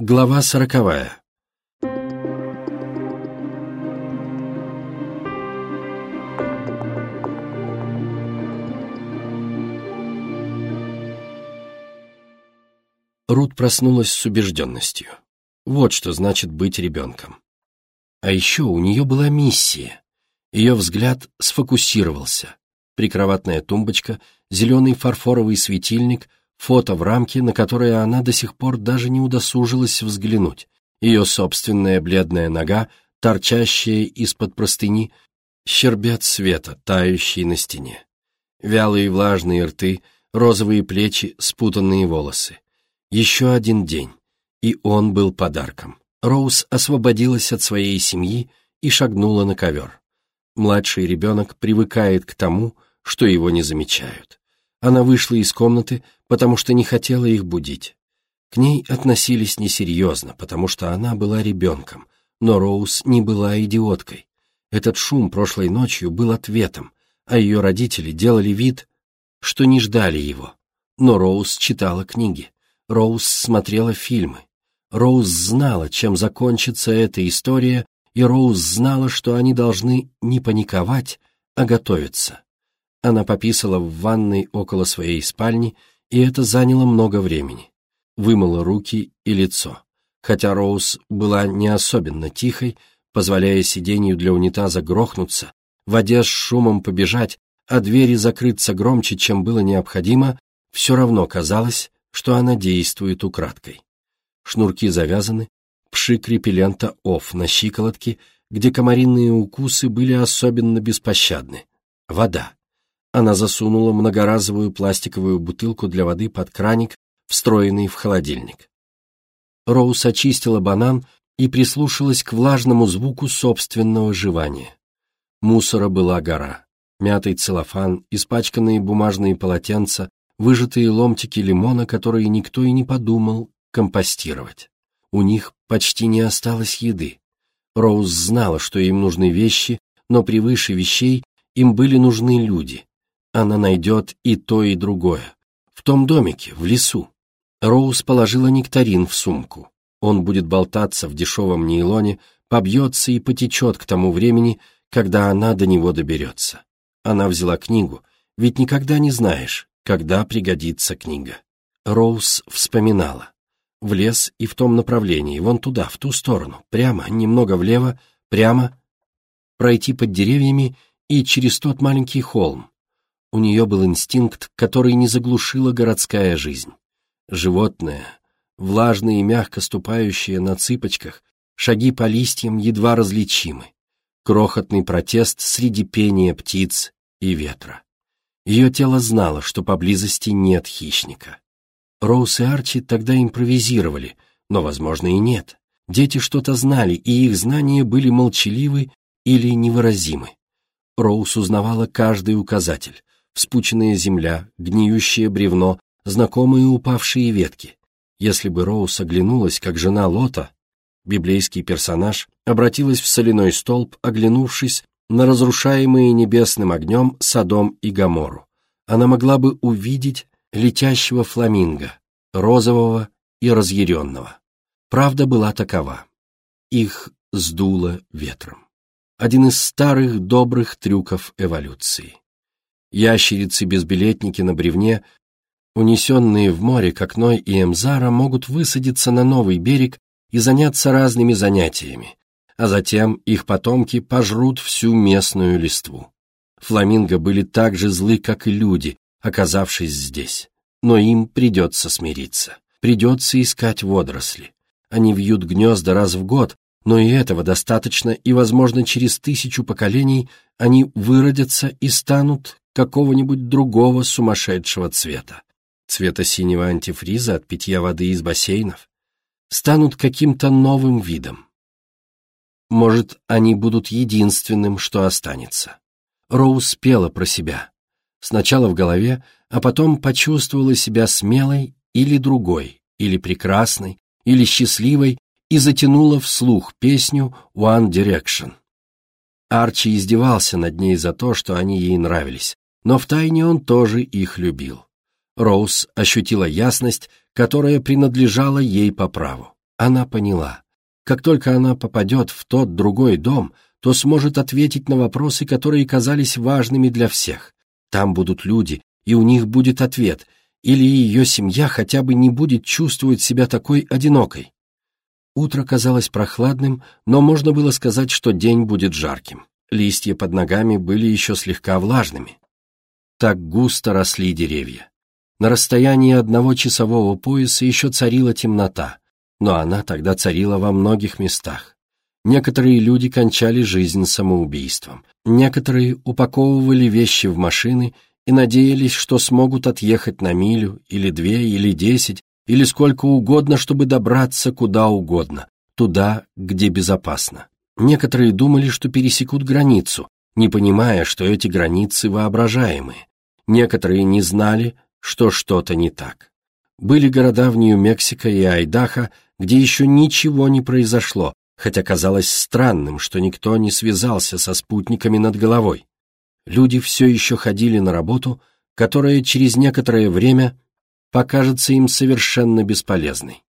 Глава сороковая. Рут проснулась с убежденностью. Вот что значит быть ребенком. А еще у нее была миссия. Ее взгляд сфокусировался. Прикроватная тумбочка, зеленый фарфоровый светильник — фото в рамке, на которое она до сих пор даже не удосужилась взглянуть, ее собственная бледная нога, торчащая из-под простыни, щербет света, тающий на стене. Вялые влажные рты, розовые плечи, спутанные волосы. Еще один день, и он был подарком. Роуз освободилась от своей семьи и шагнула на ковер. Младший ребенок привыкает к тому, что его не замечают. Она вышла из комнаты, потому что не хотела их будить. К ней относились несерьезно, потому что она была ребенком, но Роуз не была идиоткой. Этот шум прошлой ночью был ответом, а ее родители делали вид, что не ждали его. Но Роуз читала книги, Роуз смотрела фильмы. Роуз знала, чем закончится эта история, и Роуз знала, что они должны не паниковать, а готовиться. Она пописала в ванной около своей спальни, и это заняло много времени. Вымыла руки и лицо. Хотя Роуз была не особенно тихой, позволяя сиденью для унитаза грохнуться, воде с шумом побежать, а двери закрыться громче, чем было необходимо, все равно казалось, что она действует украдкой. Шнурки завязаны, пшик репеллента оф на щиколотке, где комаринные укусы были особенно беспощадны. Вода. Она засунула многоразовую пластиковую бутылку для воды под краник, встроенный в холодильник. Роуз очистила банан и прислушалась к влажному звуку собственного жевания. Мусора была гора. Мятый целлофан, испачканные бумажные полотенца, выжатые ломтики лимона, которые никто и не подумал компостировать. У них почти не осталось еды. Роуз знала, что им нужны вещи, но превыше вещей им были нужны люди, она найдет и то, и другое. В том домике, в лесу. Роуз положила нектарин в сумку. Он будет болтаться в дешевом нейлоне, побьется и потечет к тому времени, когда она до него доберется. Она взяла книгу, ведь никогда не знаешь, когда пригодится книга. Роуз вспоминала. В лес и в том направлении, вон туда, в ту сторону, прямо, немного влево, прямо, пройти под деревьями и через тот маленький холм, у нее был инстинкт, который не заглушила городская жизнь. Животное, влажное и мягко ступающее на цыпочках, шаги по листьям едва различимы. Крохотный протест среди пения птиц и ветра. Ее тело знало, что поблизости нет хищника. Роуз и Арчи тогда импровизировали, но, возможно, и нет. Дети что-то знали, и их знания были молчаливы или невыразимы. Роуз узнавала каждый указатель, вспученная земля, гниющее бревно, знакомые упавшие ветки. Если бы Роуз оглянулась, как жена Лота, библейский персонаж, обратилась в соляной столб, оглянувшись на разрушаемые небесным огнем Содом и Гомору. Она могла бы увидеть летящего фламинго, розового и разъяренного. Правда была такова. Их сдуло ветром. Один из старых добрых трюков эволюции. Ящерицы-безбилетники на бревне, унесенные в море, как Ной и Эмзара, могут высадиться на новый берег и заняться разными занятиями, а затем их потомки пожрут всю местную листву. Фламинго были так же злы, как и люди, оказавшись здесь. Но им придется смириться. Придется искать водоросли. Они вьют гнезда раз в год, но и этого достаточно, и, возможно, через тысячу поколений они выродятся и станут какого-нибудь другого сумасшедшего цвета, цвета синего антифриза от питья воды из бассейнов, станут каким-то новым видом. Может, они будут единственным, что останется. Роуз пела про себя. Сначала в голове, а потом почувствовала себя смелой или другой, или прекрасной, или счастливой и затянула вслух песню «One Direction». Арчи издевался над ней за то, что они ей нравились, но втайне он тоже их любил. Роуз ощутила ясность, которая принадлежала ей по праву. Она поняла. Как только она попадет в тот другой дом, то сможет ответить на вопросы, которые казались важными для всех. Там будут люди, и у них будет ответ, или ее семья хотя бы не будет чувствовать себя такой одинокой. Утро казалось прохладным, но можно было сказать, что день будет жарким. Листья под ногами были еще слегка влажными. Так густо росли деревья. На расстоянии одного часового пояса еще царила темнота, но она тогда царила во многих местах. Некоторые люди кончали жизнь самоубийством, некоторые упаковывали вещи в машины и надеялись, что смогут отъехать на милю, или две, или десять, или сколько угодно, чтобы добраться куда угодно, туда, где безопасно. Некоторые думали, что пересекут границу, не понимая, что эти границы воображаемые. Некоторые не знали, что что-то не так. Были города в Нью-Мексико и Айдахо, где еще ничего не произошло, хотя казалось странным, что никто не связался со спутниками над головой. Люди все еще ходили на работу, которая через некоторое время покажется им совершенно бесполезной.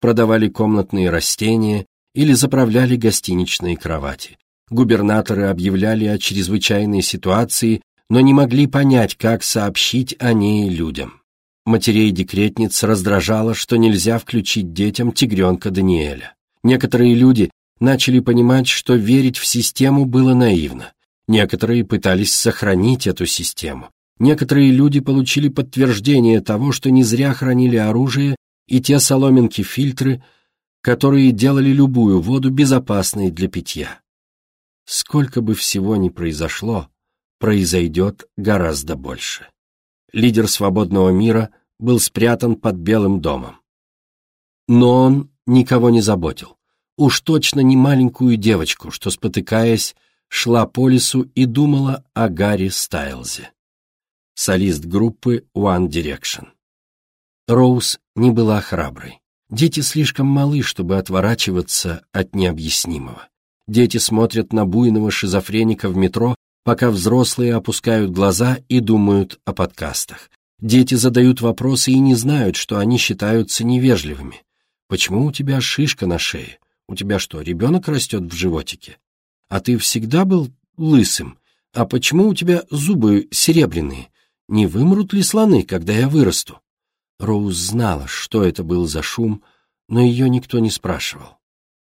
Продавали комнатные растения или заправляли гостиничные кровати. Губернаторы объявляли о чрезвычайной ситуации, но не могли понять, как сообщить о ней людям. Матерей-декретниц раздражало, что нельзя включить детям тигренка Даниэля. Некоторые люди начали понимать, что верить в систему было наивно. Некоторые пытались сохранить эту систему. Некоторые люди получили подтверждение того, что не зря хранили оружие и те соломинки-фильтры, которые делали любую воду безопасной для питья. Сколько бы всего ни произошло, произойдет гораздо больше. Лидер свободного мира был спрятан под Белым домом. Но он никого не заботил. Уж точно не маленькую девочку, что, спотыкаясь, шла по лесу и думала о Гарри Стайлзе, солист группы One Direction. Роуз не была храброй. Дети слишком малы, чтобы отворачиваться от необъяснимого. Дети смотрят на буйного шизофреника в метро, пока взрослые опускают глаза и думают о подкастах. Дети задают вопросы и не знают, что они считаются невежливыми. Почему у тебя шишка на шее? У тебя что, ребенок растет в животике? А ты всегда был лысым? А почему у тебя зубы серебряные? Не вымрут ли слоны, когда я вырасту? Роуз знала, что это был за шум, но ее никто не спрашивал.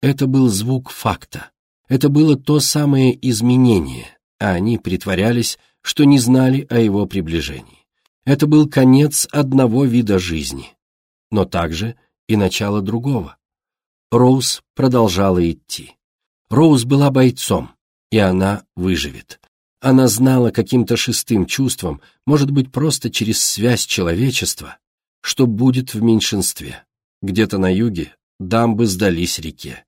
Это был звук факта. Это было то самое изменение, а они притворялись, что не знали о его приближении. Это был конец одного вида жизни, но также и начало другого. Роуз продолжала идти. Роуз была бойцом, и она выживет. Она знала каким-то шестым чувством, может быть, просто через связь человечества, что будет в меньшинстве. Где-то на юге дамбы сдались реке.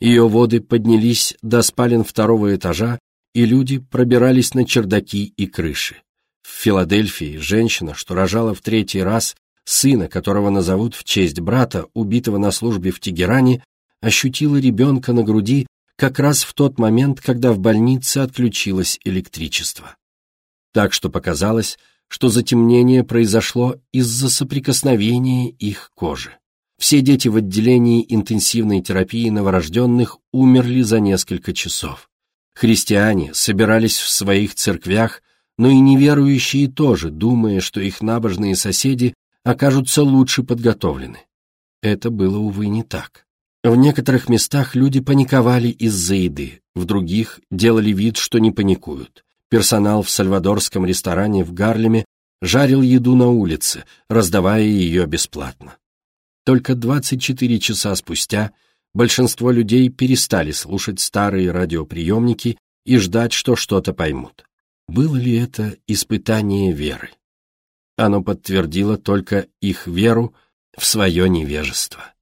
Ее воды поднялись до спален второго этажа, и люди пробирались на чердаки и крыши. В Филадельфии женщина, что рожала в третий раз, сына, которого назовут в честь брата, убитого на службе в Тегеране, ощутила ребенка на груди как раз в тот момент, когда в больнице отключилось электричество. Так что показалось, что затемнение произошло из-за соприкосновения их кожи. Все дети в отделении интенсивной терапии новорожденных умерли за несколько часов. Христиане собирались в своих церквях, но и неверующие тоже, думая, что их набожные соседи окажутся лучше подготовлены. Это было, увы, не так. В некоторых местах люди паниковали из-за еды, в других делали вид, что не паникуют. Персонал в сальвадорском ресторане в Гарлеме жарил еду на улице, раздавая ее бесплатно. Только 24 часа спустя большинство людей перестали слушать старые радиоприемники и ждать, что что-то поймут. Было ли это испытание веры? Оно подтвердило только их веру в свое невежество.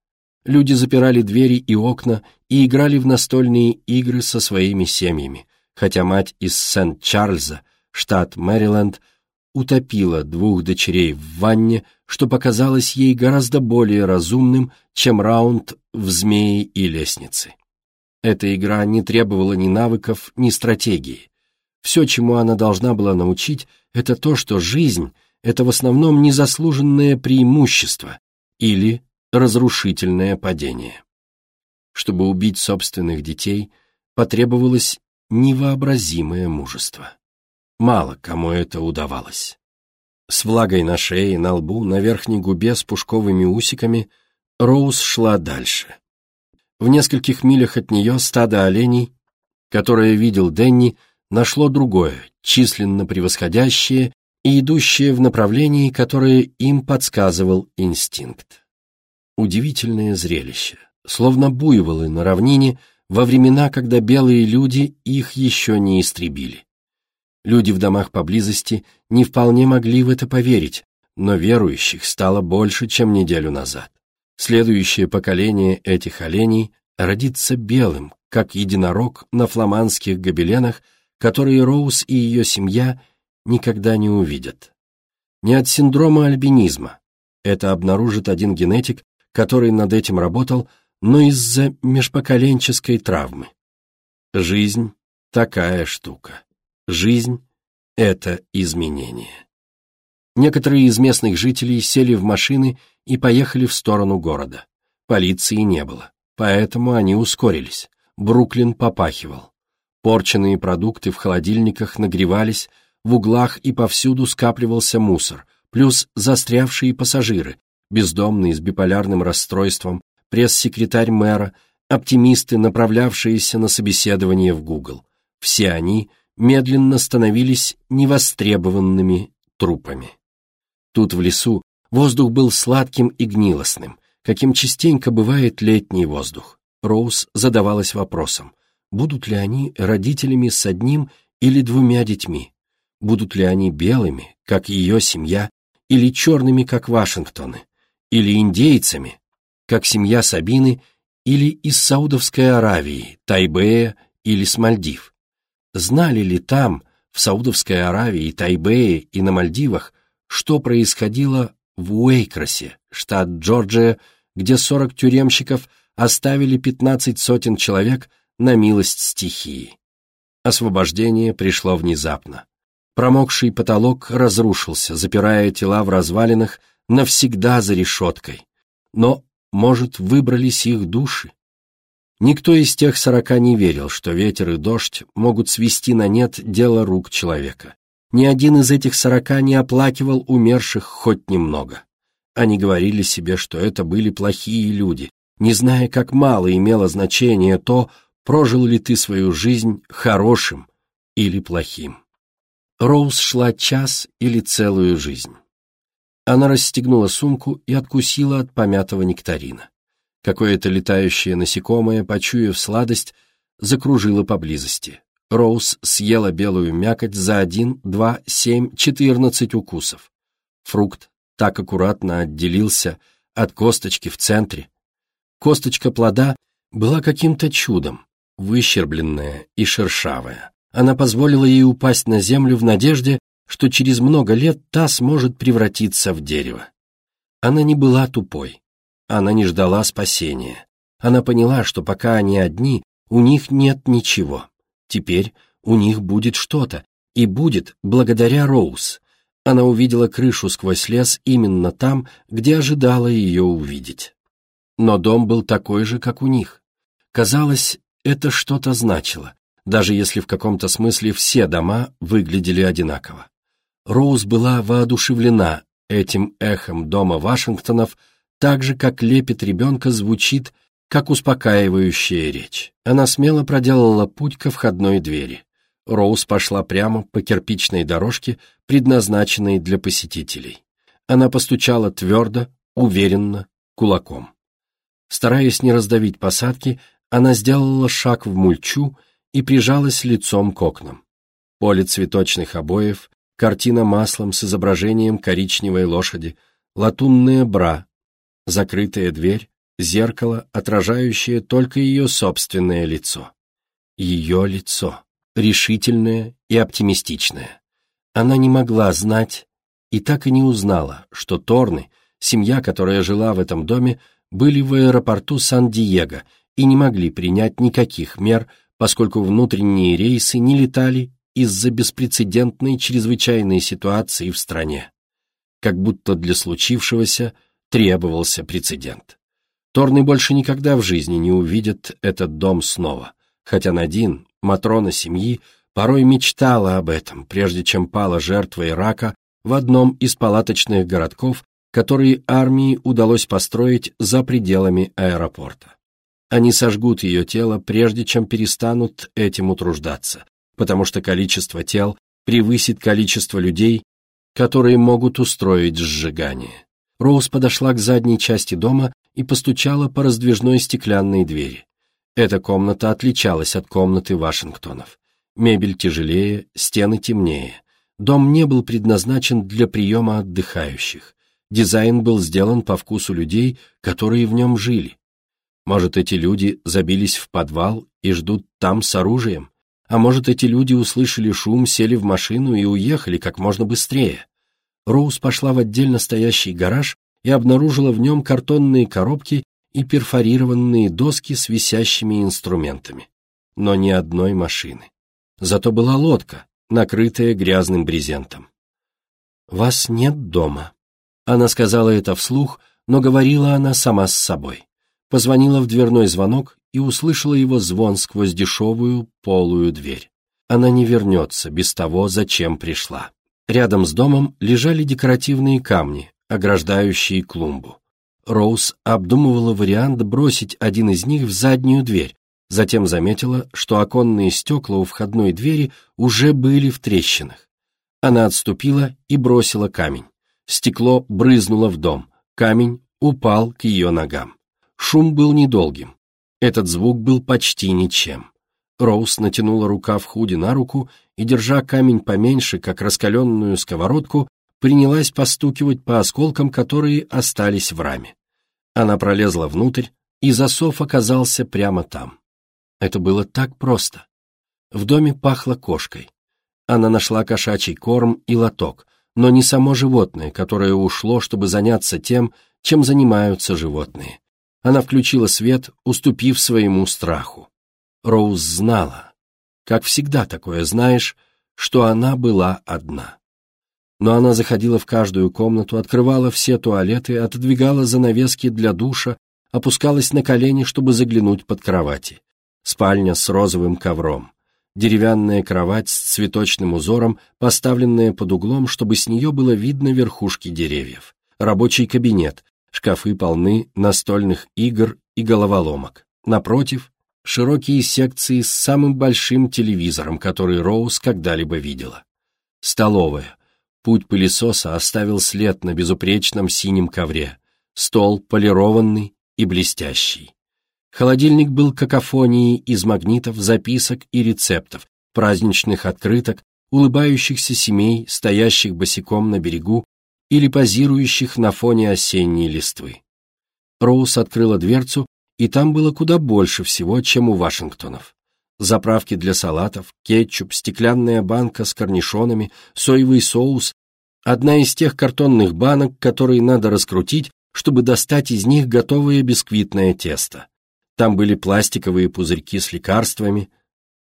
Люди запирали двери и окна и играли в настольные игры со своими семьями, хотя мать из Сент-Чарльза, штат Мэриленд, утопила двух дочерей в ванне, что показалось ей гораздо более разумным, чем раунд в змеи и лестнице. Эта игра не требовала ни навыков, ни стратегии. Все, чему она должна была научить, это то, что жизнь — это в основном незаслуженное преимущество или разрушительное падение. чтобы убить собственных детей, потребовалось невообразимое мужество. Мало кому это удавалось. С влагой на шее, на лбу, на верхней губе с пушковыми усиками Роуз шла дальше. В нескольких милях от нее стадо оленей, которое видел Денни, нашло другое, численно превосходящее и идущее в направлении, которое им подсказывал инстинкт. Удивительное зрелище, словно буйволы на равнине во времена, когда белые люди их еще не истребили. Люди в домах поблизости не вполне могли в это поверить, но верующих стало больше, чем неделю назад. Следующее поколение этих оленей родится белым, как единорог на фламандских гобеленах, которые Роуз и ее семья никогда не увидят. Не от синдрома альбинизма. Это обнаружит один генетик, который над этим работал, но из-за межпоколенческой травмы. Жизнь — такая штука. Жизнь — это изменение. Некоторые из местных жителей сели в машины и поехали в сторону города. Полиции не было, поэтому они ускорились. Бруклин попахивал. Порченные продукты в холодильниках нагревались, в углах и повсюду скапливался мусор, плюс застрявшие пассажиры, бездомные с биполярным расстройством, пресс-секретарь мэра, оптимисты, направлявшиеся на собеседование в Google. Все они — медленно становились невостребованными трупами. Тут в лесу воздух был сладким и гнилостным, каким частенько бывает летний воздух. Роуз задавалась вопросом, будут ли они родителями с одним или двумя детьми, будут ли они белыми, как ее семья, или черными, как Вашингтоны, или индейцами, как семья Сабины, или из Саудовской Аравии, Тайбэя или с Мальдив. Знали ли там, в Саудовской Аравии, Тайбэе и на Мальдивах, что происходило в Уэйкросе, штат Джорджия, где 40 тюремщиков оставили 15 сотен человек на милость стихии. Освобождение пришло внезапно. Промокший потолок разрушился, запирая тела в развалинах навсегда за решеткой. Но, может, выбрались их души? Никто из тех сорока не верил, что ветер и дождь могут свести на нет дело рук человека. Ни один из этих сорока не оплакивал умерших хоть немного. Они говорили себе, что это были плохие люди, не зная, как мало имело значение то, прожил ли ты свою жизнь хорошим или плохим. Роуз шла час или целую жизнь. Она расстегнула сумку и откусила от помятого нектарина. Какое-то летающее насекомое, почуяв сладость, закружило поблизости. Роуз съела белую мякоть за один, два, семь, четырнадцать укусов. Фрукт так аккуратно отделился от косточки в центре. Косточка плода была каким-то чудом, выщербленная и шершавая. Она позволила ей упасть на землю в надежде, что через много лет та сможет превратиться в дерево. Она не была тупой. Она не ждала спасения. Она поняла, что пока они одни, у них нет ничего. Теперь у них будет что-то, и будет благодаря Роуз. Она увидела крышу сквозь лес именно там, где ожидала ее увидеть. Но дом был такой же, как у них. Казалось, это что-то значило, даже если в каком-то смысле все дома выглядели одинаково. Роуз была воодушевлена этим эхом дома Вашингтонов, так же, как лепет ребенка звучит, как успокаивающая речь. Она смело проделала путь ко входной двери. Роуз пошла прямо по кирпичной дорожке, предназначенной для посетителей. Она постучала твердо, уверенно, кулаком. Стараясь не раздавить посадки, она сделала шаг в мульчу и прижалась лицом к окнам. Поле цветочных обоев, картина маслом с изображением коричневой лошади, латунная бра закрытая дверь, зеркало, отражающее только ее собственное лицо. Ее лицо, решительное и оптимистичное. Она не могла знать и так и не узнала, что Торны, семья, которая жила в этом доме, были в аэропорту Сан-Диего и не могли принять никаких мер, поскольку внутренние рейсы не летали из-за беспрецедентной чрезвычайной ситуации в стране. Как будто для случившегося требовался прецедент. Торны больше никогда в жизни не увидят этот дом снова, хотя Надин, Матрона семьи, порой мечтала об этом, прежде чем пала жертвой рака в одном из палаточных городков, которые армии удалось построить за пределами аэропорта. Они сожгут ее тело, прежде чем перестанут этим утруждаться, потому что количество тел превысит количество людей, которые могут устроить сжигание. Роуз подошла к задней части дома и постучала по раздвижной стеклянной двери. Эта комната отличалась от комнаты Вашингтонов. Мебель тяжелее, стены темнее. Дом не был предназначен для приема отдыхающих. Дизайн был сделан по вкусу людей, которые в нем жили. Может, эти люди забились в подвал и ждут там с оружием? А может, эти люди услышали шум, сели в машину и уехали как можно быстрее? Роуз пошла в отдельно стоящий гараж и обнаружила в нем картонные коробки и перфорированные доски с висящими инструментами. Но ни одной машины. Зато была лодка, накрытая грязным брезентом. «Вас нет дома». Она сказала это вслух, но говорила она сама с собой. Позвонила в дверной звонок и услышала его звон сквозь дешевую полую дверь. Она не вернется без того, зачем пришла. Рядом с домом лежали декоративные камни, ограждающие клумбу. Роуз обдумывала вариант бросить один из них в заднюю дверь, затем заметила, что оконные стекла у входной двери уже были в трещинах. Она отступила и бросила камень. Стекло брызнуло в дом, камень упал к ее ногам. Шум был недолгим. Этот звук был почти ничем. Роуз натянула рукав худи на руку и, держа камень поменьше, как раскаленную сковородку, принялась постукивать по осколкам, которые остались в раме. Она пролезла внутрь, и засов оказался прямо там. Это было так просто. В доме пахло кошкой. Она нашла кошачий корм и лоток, но не само животное, которое ушло, чтобы заняться тем, чем занимаются животные. Она включила свет, уступив своему страху. Роуз знала, как всегда такое знаешь, что она была одна. Но она заходила в каждую комнату, открывала все туалеты, отодвигала занавески для душа, опускалась на колени, чтобы заглянуть под кровати. Спальня с розовым ковром. Деревянная кровать с цветочным узором, поставленная под углом, чтобы с нее было видно верхушки деревьев. Рабочий кабинет, шкафы полны настольных игр и головоломок. Напротив, широкие секции с самым большим телевизором, который Роуз когда-либо видела. Столовая. Путь пылесоса оставил след на безупречном синем ковре. Стол полированный и блестящий. Холодильник был какофонией из магнитов, записок и рецептов, праздничных открыток, улыбающихся семей, стоящих босиком на берегу или позирующих на фоне осенней листвы. Роуз открыла дверцу и там было куда больше всего, чем у Вашингтонов. Заправки для салатов, кетчуп, стеклянная банка с корнишонами, соевый соус, одна из тех картонных банок, которые надо раскрутить, чтобы достать из них готовое бисквитное тесто. Там были пластиковые пузырьки с лекарствами,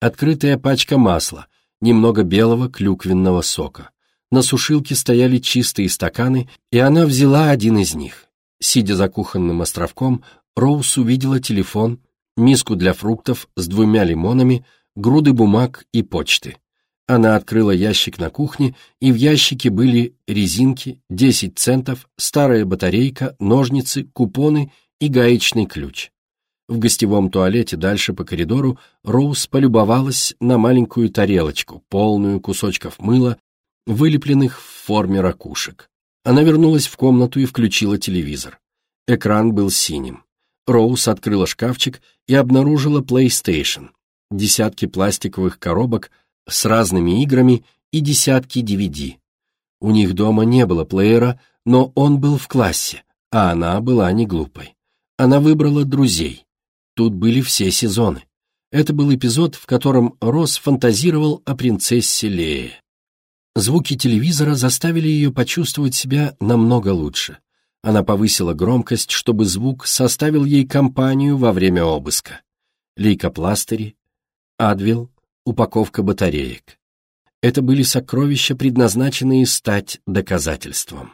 открытая пачка масла, немного белого клюквенного сока. На сушилке стояли чистые стаканы, и она взяла один из них. Сидя за кухонным островком, Роуз увидела телефон, миску для фруктов с двумя лимонами, груды бумаг и почты. Она открыла ящик на кухне, и в ящике были резинки, 10 центов, старая батарейка, ножницы, купоны и гаечный ключ. В гостевом туалете дальше по коридору Роуз полюбовалась на маленькую тарелочку, полную кусочков мыла, вылепленных в форме ракушек. Она вернулась в комнату и включила телевизор. Экран был синим. Роуз открыла шкафчик и обнаружила PlayStation, десятки пластиковых коробок с разными играми и десятки DVD. У них дома не было плеера, но он был в классе, а она была не глупой. Она выбрала друзей. Тут были все сезоны. Это был эпизод, в котором Росс фантазировал о принцессе Лее. Звуки телевизора заставили ее почувствовать себя намного лучше. Она повысила громкость, чтобы звук составил ей компанию во время обыска. Лейкопластыри, адвил, упаковка батареек. Это были сокровища, предназначенные стать доказательством.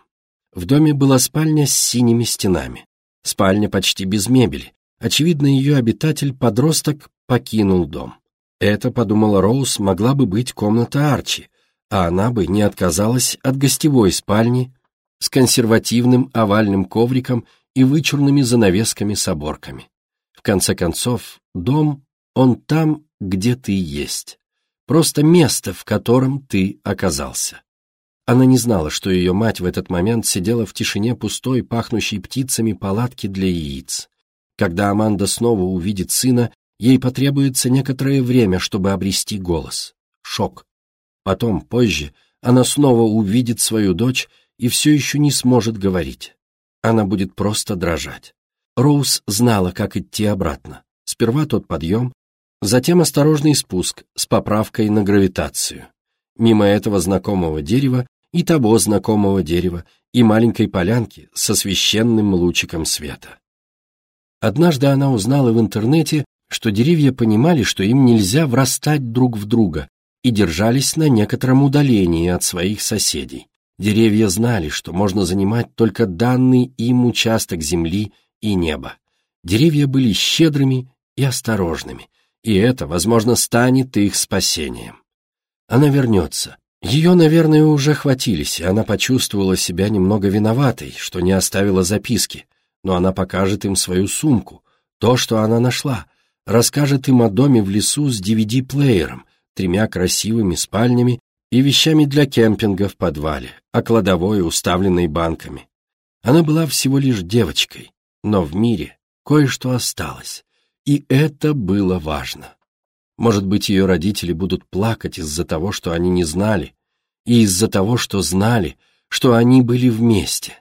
В доме была спальня с синими стенами. Спальня почти без мебели. Очевидно, ее обитатель-подросток покинул дом. Это, подумала Роуз, могла бы быть комната Арчи, а она бы не отказалась от гостевой спальни с консервативным овальным ковриком и вычурными занавесками с оборками. В конце концов, дом, он там, где ты есть. Просто место, в котором ты оказался. Она не знала, что ее мать в этот момент сидела в тишине пустой, пахнущей птицами палатки для яиц. Когда Аманда снова увидит сына, ей потребуется некоторое время, чтобы обрести голос. Шок. Потом, позже, она снова увидит свою дочь и все еще не сможет говорить. Она будет просто дрожать. Роуз знала, как идти обратно. Сперва тот подъем, затем осторожный спуск с поправкой на гравитацию. Мимо этого знакомого дерева и того знакомого дерева и маленькой полянки со священным лучиком света. Однажды она узнала в интернете, что деревья понимали, что им нельзя врастать друг в друга, и держались на некотором удалении от своих соседей. Деревья знали, что можно занимать только данный им участок земли и неба. Деревья были щедрыми и осторожными, и это, возможно, станет их спасением. Она вернется. Ее, наверное, уже хватились, и она почувствовала себя немного виноватой, что не оставила записки, но она покажет им свою сумку, то, что она нашла, расскажет им о доме в лесу с DVD-плеером, тремя красивыми спальнями и вещами для кемпинга в подвале, а кладовой, уставленной банками. Она была всего лишь девочкой, но в мире кое-что осталось, и это было важно. Может быть, ее родители будут плакать из-за того, что они не знали, и из-за того, что знали, что они были вместе.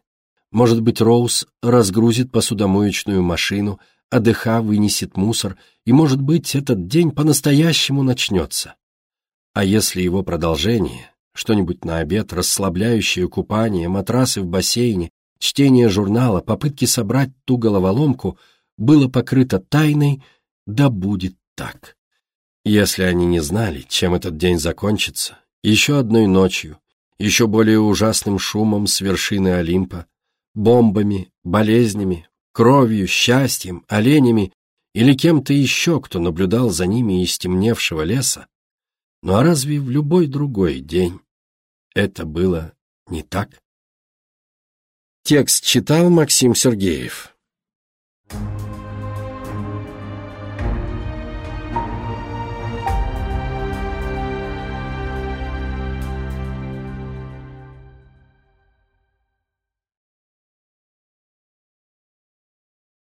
Может быть, Роуз разгрузит посудомоечную машину, а ДХ вынесет мусор, и, может быть, этот день по-настоящему начнется. А если его продолжение, что-нибудь на обед, расслабляющее купание, матрасы в бассейне, чтение журнала, попытки собрать ту головоломку, было покрыто тайной, да будет так. Если они не знали, чем этот день закончится, еще одной ночью, еще более ужасным шумом с вершины Олимпа, бомбами, болезнями, кровью, счастьем, оленями или кем-то еще, кто наблюдал за ними из темневшего леса, ну а разве в любой другой день это было не так? Текст читал Максим Сергеев.